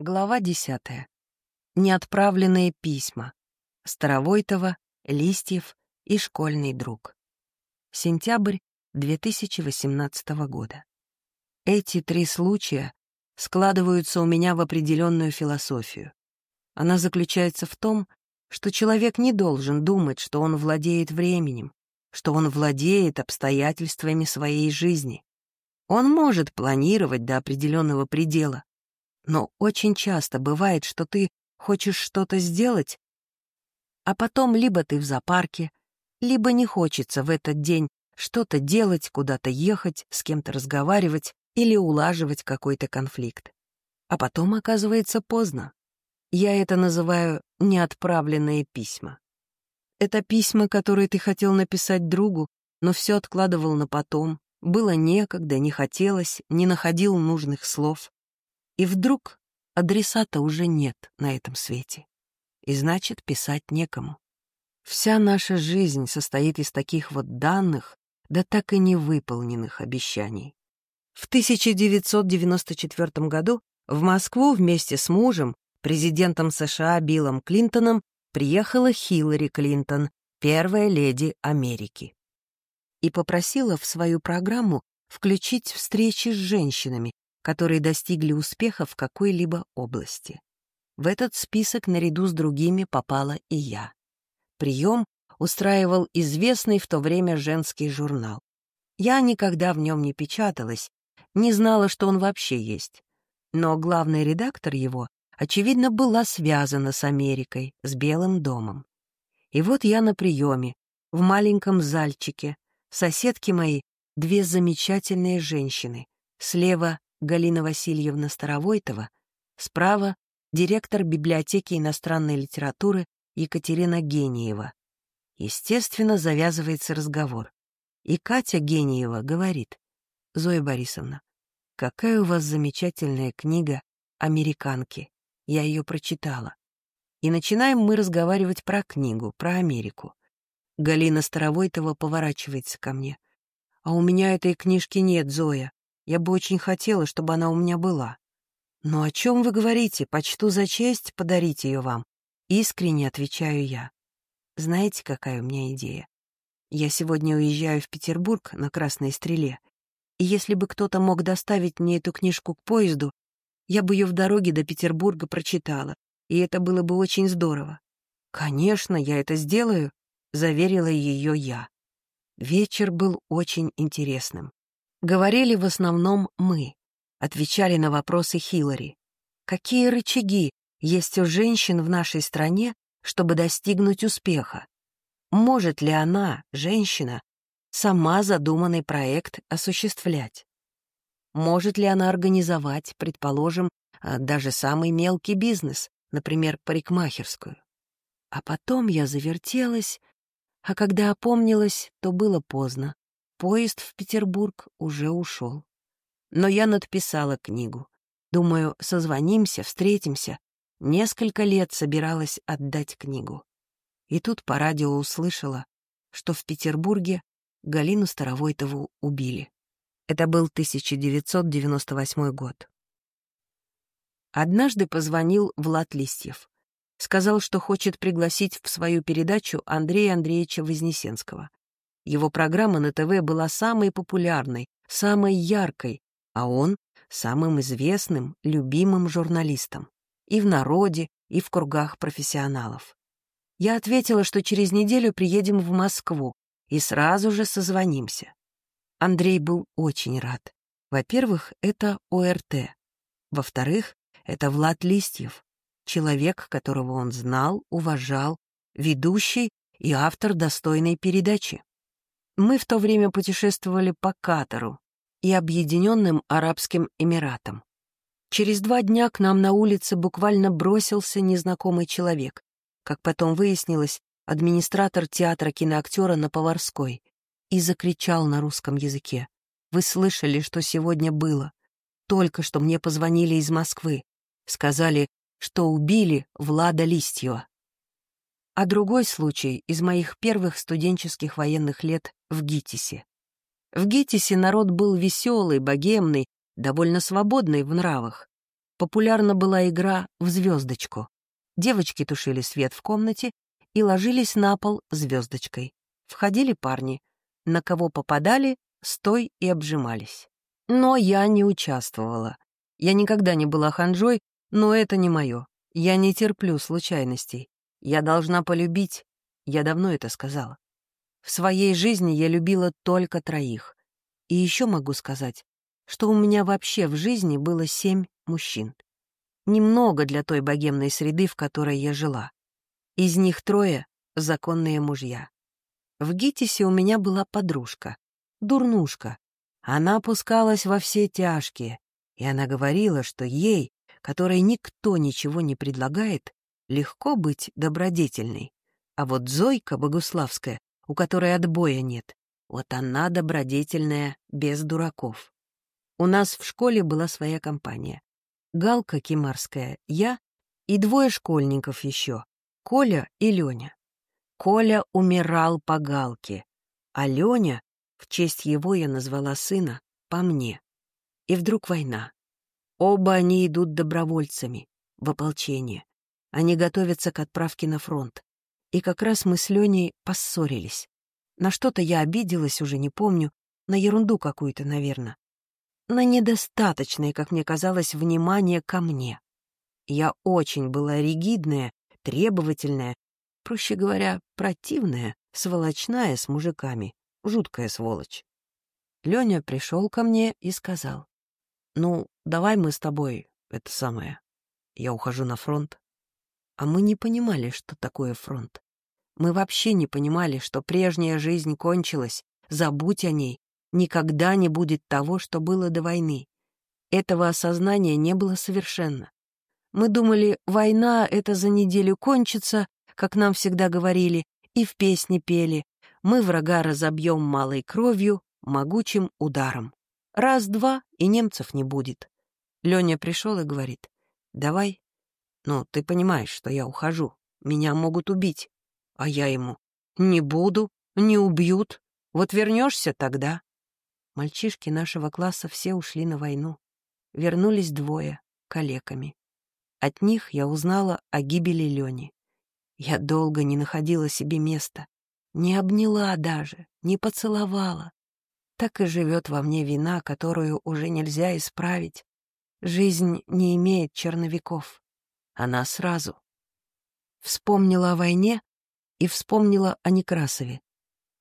Глава десятая. Неотправленные письма. Старовойтова, Листьев и школьный друг. Сентябрь 2018 года. Эти три случая складываются у меня в определенную философию. Она заключается в том, что человек не должен думать, что он владеет временем, что он владеет обстоятельствами своей жизни. Он может планировать до определенного предела, но очень часто бывает, что ты хочешь что-то сделать, а потом либо ты в зоопарке, либо не хочется в этот день что-то делать, куда-то ехать, с кем-то разговаривать или улаживать какой-то конфликт. А потом оказывается поздно. Я это называю неотправленные письма. Это письма, которые ты хотел написать другу, но все откладывал на потом, было некогда, не хотелось, не находил нужных слов. И вдруг адресата уже нет на этом свете. И значит, писать некому. Вся наша жизнь состоит из таких вот данных, да так и не выполненных обещаний. В 1994 году в Москву вместе с мужем, президентом США Биллом Клинтоном, приехала Хиллари Клинтон, первая леди Америки. И попросила в свою программу включить встречи с женщинами, которые достигли успеха в какой-либо области. В этот список наряду с другими попала и я. Прием устраивал известный в то время женский журнал. Я никогда в нем не печаталась, не знала, что он вообще есть. Но главный редактор его, очевидно, была связана с Америкой, с Белым домом. И вот я на приеме, в маленьком зальчике, соседки мои — две замечательные женщины. Слева Галина Васильевна Старовойтова, справа — директор библиотеки иностранной литературы Екатерина Гениева. Естественно, завязывается разговор. И Катя Гениева говорит, «Зоя Борисовна, какая у вас замечательная книга «Американки». Я ее прочитала. И начинаем мы разговаривать про книгу, про Америку. Галина Старовойтова поворачивается ко мне. «А у меня этой книжки нет, Зоя. Я бы очень хотела, чтобы она у меня была. Но о чем вы говорите? Почту за честь подарить ее вам. Искренне отвечаю я. Знаете, какая у меня идея? Я сегодня уезжаю в Петербург на Красной Стреле, и если бы кто-то мог доставить мне эту книжку к поезду, я бы ее в дороге до Петербурга прочитала, и это было бы очень здорово. «Конечно, я это сделаю», — заверила ее я. Вечер был очень интересным. Говорили в основном мы, отвечали на вопросы Хиллари. Какие рычаги есть у женщин в нашей стране, чтобы достигнуть успеха? Может ли она, женщина, сама задуманный проект осуществлять? Может ли она организовать, предположим, а, даже самый мелкий бизнес, например, парикмахерскую? А потом я завертелась, а когда опомнилась, то было поздно. Поезд в Петербург уже ушел. Но я надписала книгу. Думаю, созвонимся, встретимся. Несколько лет собиралась отдать книгу. И тут по радио услышала, что в Петербурге Галину Старовойтову убили. Это был 1998 год. Однажды позвонил Влад Листьев. Сказал, что хочет пригласить в свою передачу Андрея Андреевича Вознесенского. Его программа на ТВ была самой популярной, самой яркой, а он — самым известным, любимым журналистом. И в народе, и в кругах профессионалов. Я ответила, что через неделю приедем в Москву и сразу же созвонимся. Андрей был очень рад. Во-первых, это ОРТ. Во-вторых, это Влад Листьев, человек, которого он знал, уважал, ведущий и автор достойной передачи. Мы в то время путешествовали по Катару и Объединенным Арабским Эмиратам. Через два дня к нам на улице буквально бросился незнакомый человек. Как потом выяснилось, администратор театра киноактера на Поварской, и закричал на русском языке. «Вы слышали, что сегодня было? Только что мне позвонили из Москвы. Сказали, что убили Влада Листьева. А другой случай из моих первых студенческих военных лет в ГИТИСе. В ГИТИСе народ был веселый, богемный, довольно свободный в нравах. популярна была игра в звездочку. Девочки тушили свет в комнате и ложились на пол звездочкой. Входили парни. На кого попадали, стой и обжимались. Но я не участвовала. Я никогда не была ханжой, но это не мое. Я не терплю случайностей. Я должна полюбить. Я давно это сказала. В своей жизни я любила только троих. И еще могу сказать, что у меня вообще в жизни было семь мужчин. Немного для той богемной среды, в которой я жила. Из них трое — законные мужья. В ГИТИСе у меня была подружка, дурнушка. Она опускалась во все тяжкие, и она говорила, что ей, которой никто ничего не предлагает, легко быть добродетельной. А вот Зойка Богуславская, у которой отбоя нет, вот она добродетельная, без дураков. У нас в школе была своя компания. Галка Кимарская, я и двое школьников еще, Коля и Леня. Коля умирал по Галке, а Леня, в честь его я назвала сына, по мне. И вдруг война. Оба они идут добровольцами, в ополчение. Они готовятся к отправке на фронт. И как раз мы с Леней поссорились. На что-то я обиделась, уже не помню, на ерунду какую-то, наверное на недостаточное, как мне казалось, внимание ко мне. Я очень была ригидная, требовательная, проще говоря, противная, сволочная с мужиками, жуткая сволочь. Леня пришел ко мне и сказал, «Ну, давай мы с тобой, это самое, я ухожу на фронт». А мы не понимали, что такое фронт. Мы вообще не понимали, что прежняя жизнь кончилась, забудь о ней, Никогда не будет того, что было до войны. Этого осознания не было совершенно. Мы думали, война — это за неделю кончится, как нам всегда говорили, и в песне пели. Мы врага разобьем малой кровью, могучим ударом. Раз-два, и немцев не будет. Леня пришел и говорит, давай. Ну, ты понимаешь, что я ухожу. Меня могут убить. А я ему, не буду, не убьют. Вот вернешься тогда. Мальчишки нашего класса все ушли на войну. Вернулись двое, калеками. От них я узнала о гибели Лени. Я долго не находила себе места. Не обняла даже, не поцеловала. Так и живет во мне вина, которую уже нельзя исправить. Жизнь не имеет черновиков. Она сразу. Вспомнила о войне и вспомнила о Некрасове.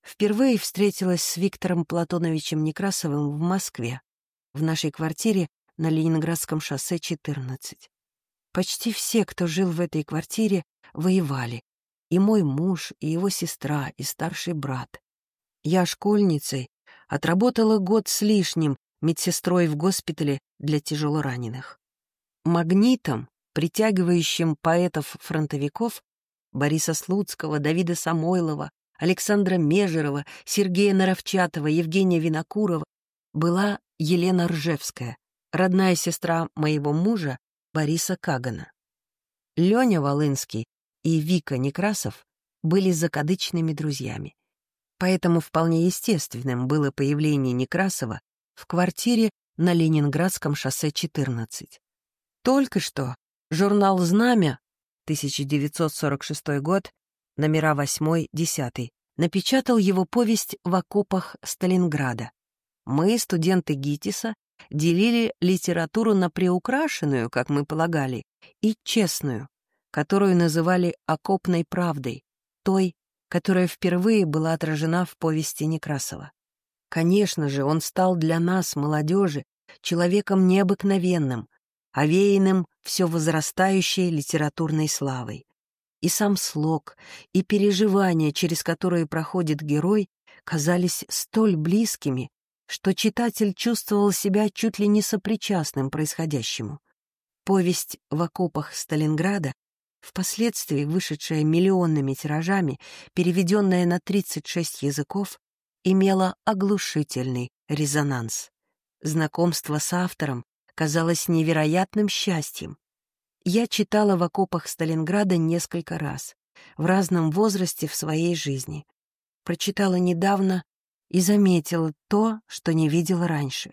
Впервые встретилась с Виктором Платоновичем Некрасовым в Москве, в нашей квартире на Ленинградском шоссе 14. Почти все, кто жил в этой квартире, воевали. И мой муж, и его сестра, и старший брат. Я школьницей отработала год с лишним медсестрой в госпитале для тяжелораненых. Магнитом, притягивающим поэтов-фронтовиков, Бориса Слуцкого, Давида Самойлова, Александра Межерова, Сергея Наровчатова, Евгения Винокурова была Елена Ржевская, родная сестра моего мужа Бориса Кагана. Леня Волынский и Вика Некрасов были закадычными друзьями. Поэтому вполне естественным было появление Некрасова в квартире на Ленинградском шоссе 14. Только что журнал «Знамя» 1946 год номера 8-10, напечатал его повесть в окопах Сталинграда. Мы, студенты ГИТИСа, делили литературу на приукрашенную, как мы полагали, и честную, которую называли «окопной правдой», той, которая впервые была отражена в повести Некрасова. Конечно же, он стал для нас, молодежи, человеком необыкновенным, овеянным все возрастающей литературной славой. И сам слог, и переживания, через которые проходит герой, казались столь близкими, что читатель чувствовал себя чуть ли не сопричастным происходящему. Повесть «В окопах Сталинграда», впоследствии вышедшая миллионными тиражами, переведенная на 36 языков, имела оглушительный резонанс. Знакомство с автором казалось невероятным счастьем. Я читала в окопах Сталинграда несколько раз, в разном возрасте в своей жизни. Прочитала недавно и заметила то, что не видела раньше.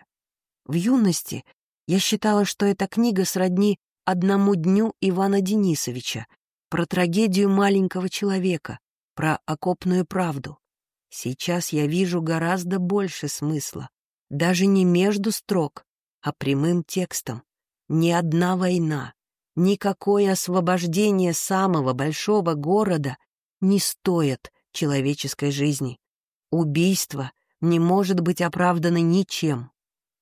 В юности Я считала, что эта книга сродни одному дню Ивана Денисовича, про трагедию маленького человека, про окопную правду. Сейчас я вижу гораздо больше смысла, даже не между строк, а прямым текстом. Ни одна война, никакое освобождение самого большого города не стоит человеческой жизни. Убийство не может быть оправдано ничем.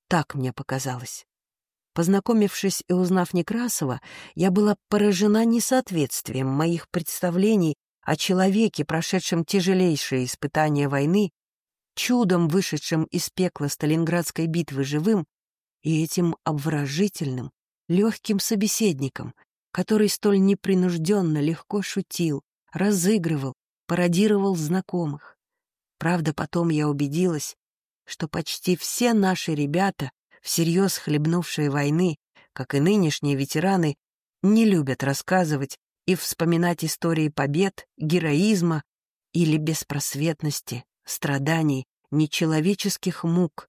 Так мне показалось. Познакомившись и узнав Некрасова, я была поражена несоответствием моих представлений о человеке, прошедшем тяжелейшие испытания войны, чудом вышедшем из пекла Сталинградской битвы живым, и этим обворожительным, легким собеседником, который столь непринужденно легко шутил, разыгрывал, пародировал знакомых. Правда, потом я убедилась, что почти все наши ребята, всерьез хлебнувшие войны, как и нынешние ветераны, не любят рассказывать и вспоминать истории побед, героизма или беспросветности, страданий, нечеловеческих мук,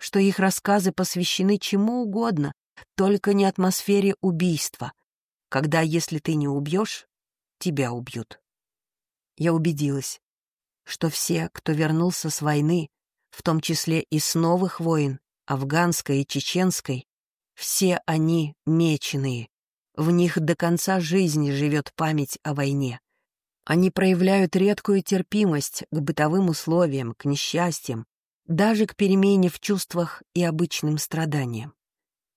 что их рассказы посвящены чему угодно, только не атмосфере убийства, когда, если ты не убьешь, тебя убьют. Я убедилась, что все, кто вернулся с войны, в том числе и с новых войн, афганской и чеченской, все они меченые, в них до конца жизни живет память о войне. Они проявляют редкую терпимость к бытовым условиям, к несчастьям, даже к перемене в чувствах и обычным страданиям.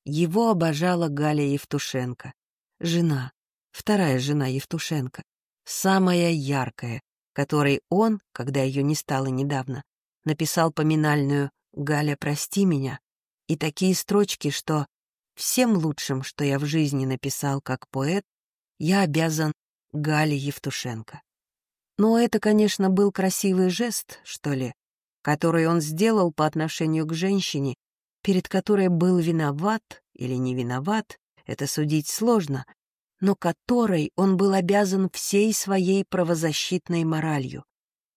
Его обожала Галя Евтушенко, жена, вторая жена Евтушенко, самая яркая, которой он, когда ее не стало недавно, написал поминальную «Галя, прости меня» и такие строчки, что Всем лучшим, что я в жизни написал как поэт, я обязан Гале Евтушенко. Но это, конечно, был красивый жест, что ли, который он сделал по отношению к женщине, перед которой был виноват или не виноват, это судить сложно, но которой он был обязан всей своей правозащитной моралью,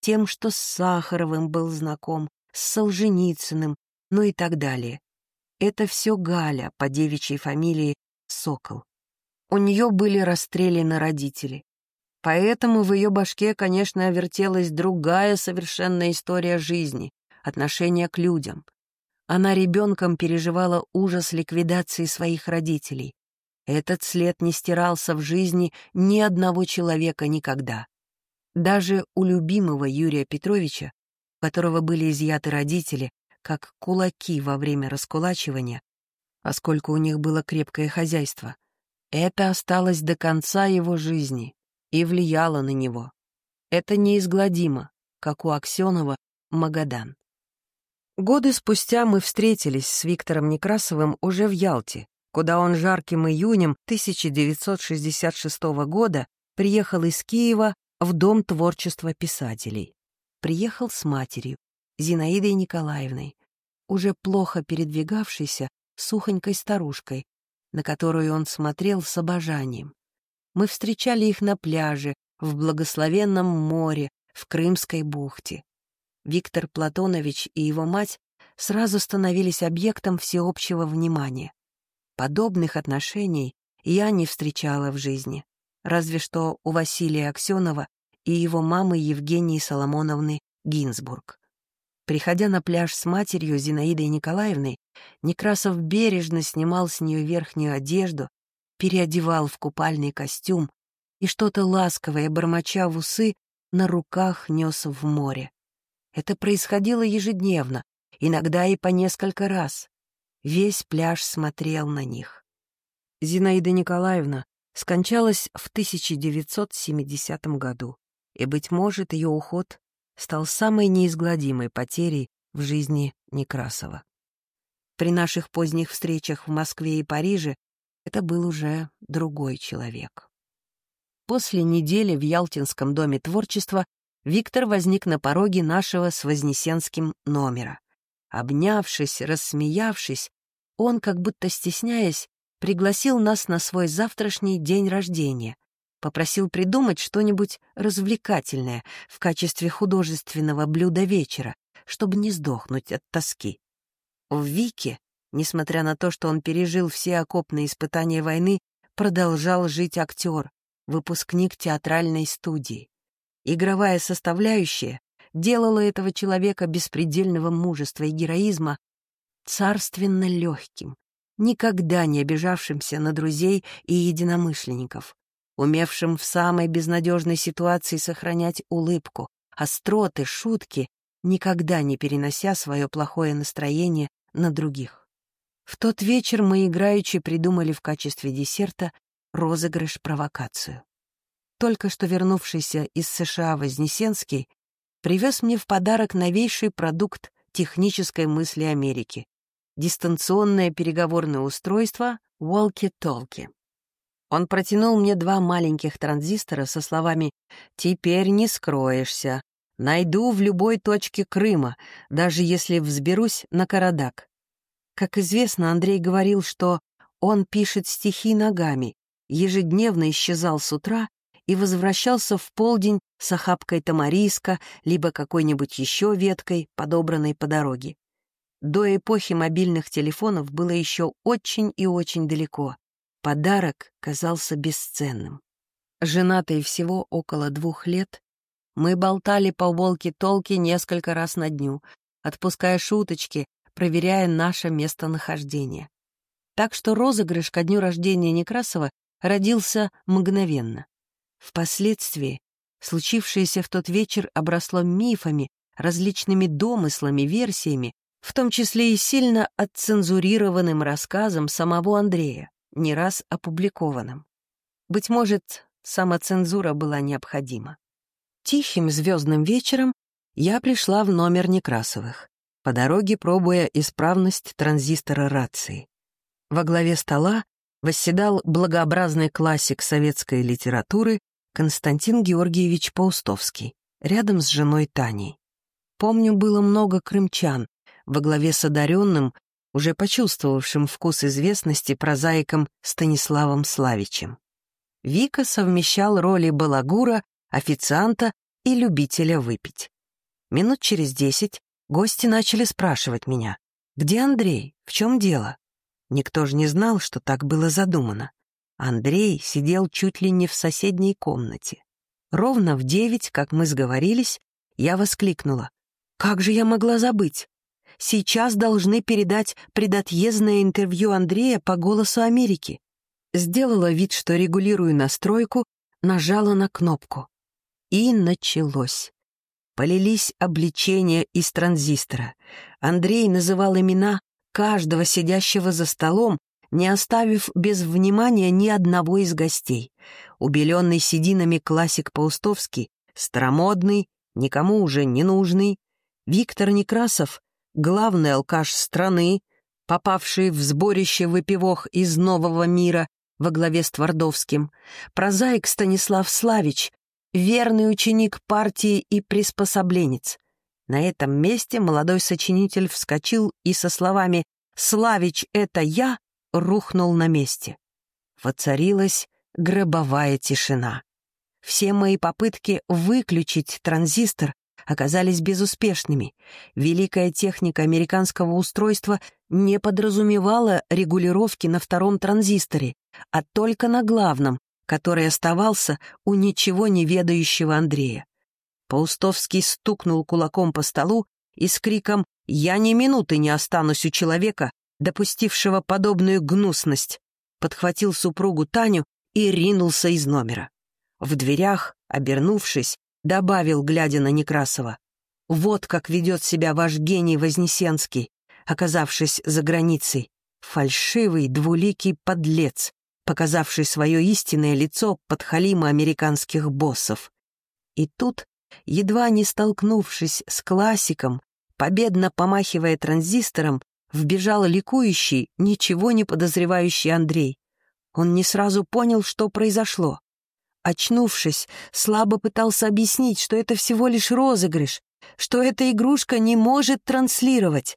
тем, что с Сахаровым был знаком, с Солженицыным, ну и так далее. Это все Галя по девичьей фамилии Сокол. У нее были расстреляны родители. Поэтому в ее башке, конечно, вертелась другая совершенно история жизни, отношения к людям. Она ребенком переживала ужас ликвидации своих родителей. Этот след не стирался в жизни ни одного человека никогда. Даже у любимого Юрия Петровича, которого были изъяты родители, как кулаки во время раскулачивания, поскольку у них было крепкое хозяйство. Это осталось до конца его жизни и влияло на него. Это неизгладимо, как у Аксенова Магадан. Годы спустя мы встретились с Виктором Некрасовым уже в Ялте, куда он жарким июнем 1966 года приехал из Киева в Дом творчества писателей. Приехал с матерью, Зинаидой Николаевной, уже плохо передвигавшейся сухонькой старушкой, на которую он смотрел с обожанием. Мы встречали их на пляже, в благословенном море, в Крымской бухте. Виктор Платонович и его мать сразу становились объектом всеобщего внимания. Подобных отношений я не встречала в жизни, разве что у Василия Аксенова и его мамы Евгении Соломоновны Гинзбург. Приходя на пляж с матерью Зинаидой Николаевной, Некрасов бережно снимал с нее верхнюю одежду, переодевал в купальный костюм и что-то ласковое, бормоча в усы, на руках нес в море. Это происходило ежедневно, иногда и по несколько раз. Весь пляж смотрел на них. Зинаида Николаевна скончалась в 1970 году, и, быть может, ее уход стал самой неизгладимой потерей в жизни Некрасова. При наших поздних встречах в Москве и Париже это был уже другой человек. После недели в Ялтинском доме творчества Виктор возник на пороге нашего с Вознесенским номера. Обнявшись, рассмеявшись, он, как будто стесняясь, пригласил нас на свой завтрашний день рождения, Попросил придумать что-нибудь развлекательное в качестве художественного блюда вечера, чтобы не сдохнуть от тоски. В Вике, Несмотря на то, что он пережил все окопные испытания войны, продолжал жить актер, выпускник театральной студии. Игровая составляющая делала этого человека беспредельного мужества и героизма царственно легким, никогда не обижавшимся на друзей и единомышленников, умевшим в самой безнадежной ситуации сохранять улыбку, остроты, шутки, никогда не перенося свое плохое настроение на других. В тот вечер мы играючи придумали в качестве десерта розыгрыш-провокацию. Только что вернувшийся из США Вознесенский привез мне в подарок новейший продукт технической мысли Америки — дистанционное переговорное устройство Walkie-Talkie. Он протянул мне два маленьких транзистора со словами «Теперь не скроешься. Найду в любой точке Крыма, даже если взберусь на Карадак». Как известно, Андрей говорил, что он пишет стихи ногами, ежедневно исчезал с утра и возвращался в полдень с охапкой тамариска, либо какой-нибудь еще веткой, подобранной по дороге. До эпохи мобильных телефонов было еще очень и очень далеко. Подарок казался бесценным. Женатые всего около двух лет, мы болтали по волке-толке несколько раз на дню, отпуская шуточки, проверяя наше местонахождение. Так что розыгрыш ко дню рождения Некрасова родился мгновенно. Впоследствии случившееся в тот вечер обросло мифами, различными домыслами, версиями, в том числе и сильно отцензурированным рассказом самого Андрея не раз опубликованным. Быть может, самоцензура была необходима. Тихим звездным вечером я пришла в номер Некрасовых, по дороге пробуя исправность транзистора рации. Во главе стола восседал благообразный классик советской литературы Константин Георгиевич Паустовский, рядом с женой Таней. Помню, было много крымчан, во главе с одаренным, уже почувствовавшим вкус известности прозаиком Станиславом Славичем. Вика совмещал роли балагура, официанта и любителя выпить. Минут через десять гости начали спрашивать меня, где Андрей, в чем дело? Никто же не знал, что так было задумано. Андрей сидел чуть ли не в соседней комнате. Ровно в девять, как мы сговорились, я воскликнула. «Как же я могла забыть? Сейчас должны передать предотъездное интервью Андрея по «Голосу Америки». Сделала вид, что регулирую настройку, нажала на кнопку. И началось. Полились обличения из транзистора. Андрей называл имена каждого сидящего за столом, не оставив без внимания ни одного из гостей. Убеленный сединами классик Паустовский, старомодный, никому уже не нужный, Виктор Некрасов главный алкаш страны, попавший в сборище выпивох из нового мира во главе с Твардовским, прозаик Станислав Славич, верный ученик партии и приспособленец. На этом месте молодой сочинитель вскочил и со словами «Славич, это я!» рухнул на месте. Воцарилась гробовая тишина. Все мои попытки выключить транзистор оказались безуспешными. Великая техника американского устройства не подразумевала регулировки на втором транзисторе, а только на главном, который оставался у ничего не ведающего Андрея. Паустовский стукнул кулаком по столу и с криком «Я ни минуты не останусь у человека, допустившего подобную гнусность», подхватил супругу Таню и ринулся из номера. В дверях, обернувшись, добавил, глядя на Некрасова. «Вот как ведет себя ваш гений Вознесенский, оказавшись за границей. Фальшивый, двуликий подлец, показавший свое истинное лицо под халима американских боссов. И тут, едва не столкнувшись с классиком, победно помахивая транзистором, вбежал ликующий, ничего не подозревающий Андрей. Он не сразу понял, что произошло. Очнувшись, слабо пытался объяснить, что это всего лишь розыгрыш, что эта игрушка не может транслировать.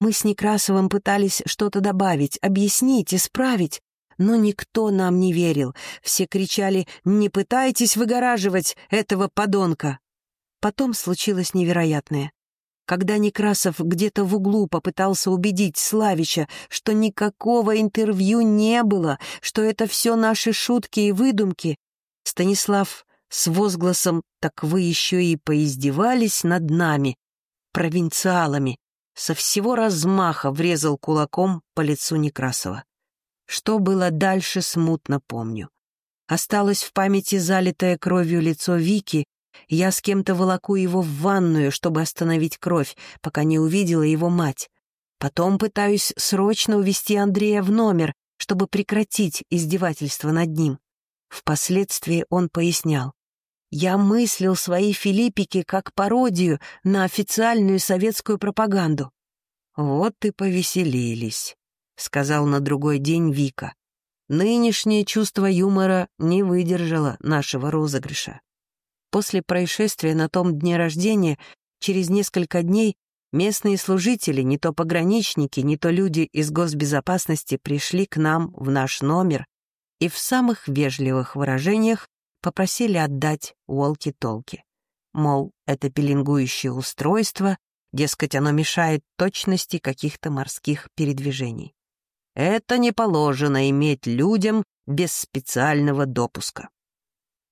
Мы с Некрасовым пытались что-то добавить, объяснить, исправить, но никто нам не верил. Все кричали «Не пытайтесь выгораживать этого подонка!». Потом случилось невероятное. когда Некрасов где-то в углу попытался убедить Славича, что никакого интервью не было, что это все наши шутки и выдумки, Станислав с возгласом «Так вы еще и поиздевались над нами, провинциалами», со всего размаха врезал кулаком по лицу Некрасова. Что было дальше, смутно помню. Осталось в памяти залитое кровью лицо Вики, я с кем-то волоку его в ванную, чтобы остановить кровь, пока не увидела его мать. Потом пытаюсь срочно увести Андрея в номер, чтобы прекратить издевательство над ним. Впоследствии он пояснял. Я мыслил свои филиппики как пародию на официальную советскую пропаганду. «Вот и повеселились», — сказал на другой день Вика. «Нынешнее чувство юмора не выдержало нашего розыгрыша. После происшествия на том дне рождения, через несколько дней, местные служители, не то пограничники, не то люди из госбезопасности пришли к нам в наш номер и в самых вежливых выражениях попросили отдать волки-толки. Мол, это пеленгующее устройство, дескать, оно мешает точности каких-то морских передвижений. Это не положено иметь людям без специального допуска.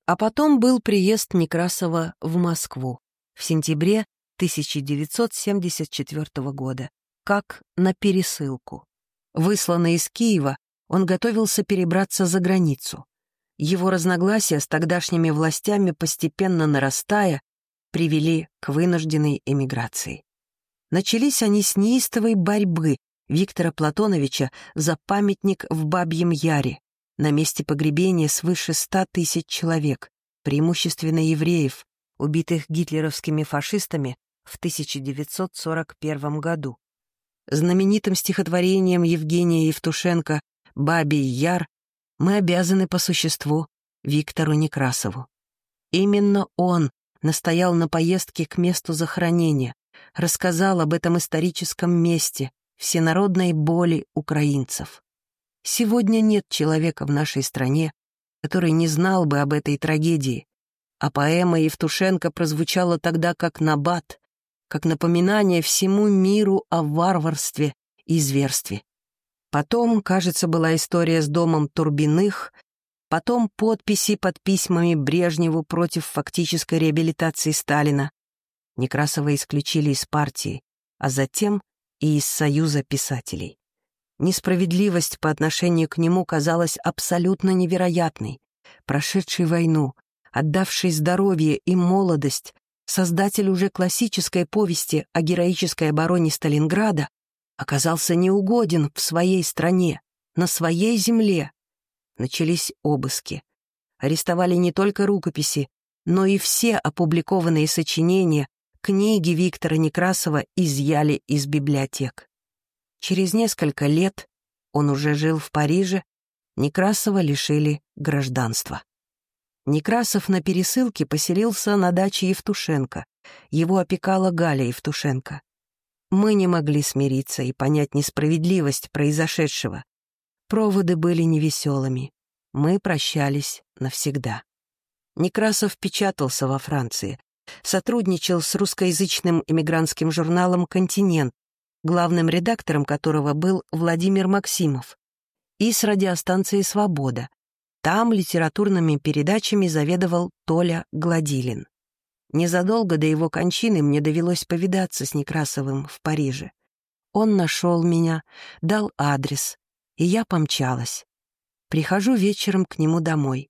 А потом был приезд Некрасова в Москву в сентябре 1974 года, как на пересылку. Высланный из Киева, он готовился перебраться за границу. Его разногласия с тогдашними властями, постепенно нарастая, привели к вынужденной эмиграции. Начались они с неистовой борьбы Виктора Платоновича за памятник в Бабьем Яре, на месте погребения свыше ста тысяч человек, преимущественно евреев, убитых гитлеровскими фашистами в 1941 году. Знаменитым стихотворением Евгения Евтушенко «Бабий Яр» мы обязаны по существу Виктору Некрасову. Именно он настоял на поездке к месту захоронения, рассказал об этом историческом месте, всенародной боли украинцев. Сегодня нет человека в нашей стране, который не знал бы об этой трагедии, а поэма Евтушенко прозвучала тогда как набат, как напоминание всему миру о варварстве и зверстве. Потом, кажется, была история с домом Турбиных, потом подписи под письмами Брежневу против фактической реабилитации Сталина. Некрасова исключили из партии, а затем и из Союза писателей. Несправедливость по отношению к нему казалась абсолютно невероятной. Прошедший войну, отдавший здоровье и молодость, создатель уже классической повести о героической обороне Сталинграда оказался неугоден в своей стране, на своей земле. Начались обыски. Арестовали не только рукописи, но и все опубликованные сочинения, книги Виктора Некрасова изъяли из библиотек. Через несколько лет, он уже жил в Париже, Некрасова лишили гражданства. Некрасов на пересылке поселился на даче Евтушенко. Его опекала Галя Евтушенко. Мы не могли смириться и понять несправедливость произошедшего. Проводы были невеселыми. Мы прощались навсегда. Некрасов печатался во Франции, сотрудничал с русскоязычным эмигрантским журналом «Континент», главным редактором которого был Владимир Максимов, и с радиостанцией «Свобода». Там литературными передачами заведовал Толя Гладилин. Незадолго до его кончины мне довелось повидаться с Некрасовым в Париже. Он нашел меня, дал адрес, и я помчалась. Прихожу вечером к нему домой.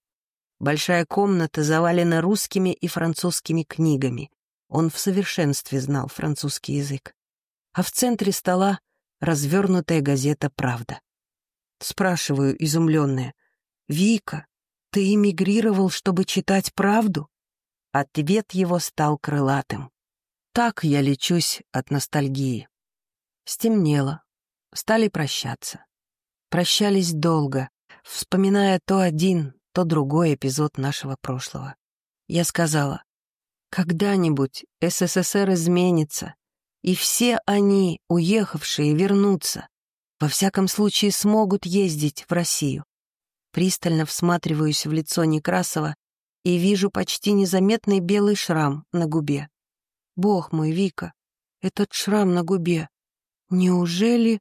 Большая комната завалена русскими и французскими книгами. Он в совершенстве знал французский язык а в центре стола развернутая газета «Правда». Спрашиваю, изумленная, «Вика, ты эмигрировал, чтобы читать правду?» Ответ его стал крылатым. Так я лечусь от ностальгии. Стемнело. Стали прощаться. Прощались долго, вспоминая то один, то другой эпизод нашего прошлого. Я сказала, «Когда-нибудь СССР изменится, и все они, уехавшие, вернутся. Во всяком случае, смогут ездить в Россию. Пристально всматриваюсь в лицо Некрасова и вижу почти незаметный белый шрам на губе. Бог мой, Вика, этот шрам на губе. Неужели...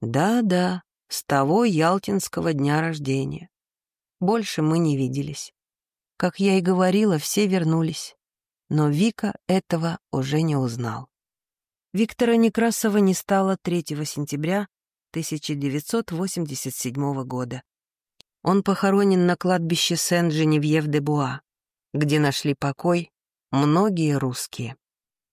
Да-да, с того ялтинского дня рождения. Больше мы не виделись. Как я и говорила, все вернулись. Но Вика этого уже не узнал. Виктора Некрасова не стало 3 сентября 1987 года. Он похоронен на кладбище Сен-Женевьев-де-Буа, где нашли покой многие русские.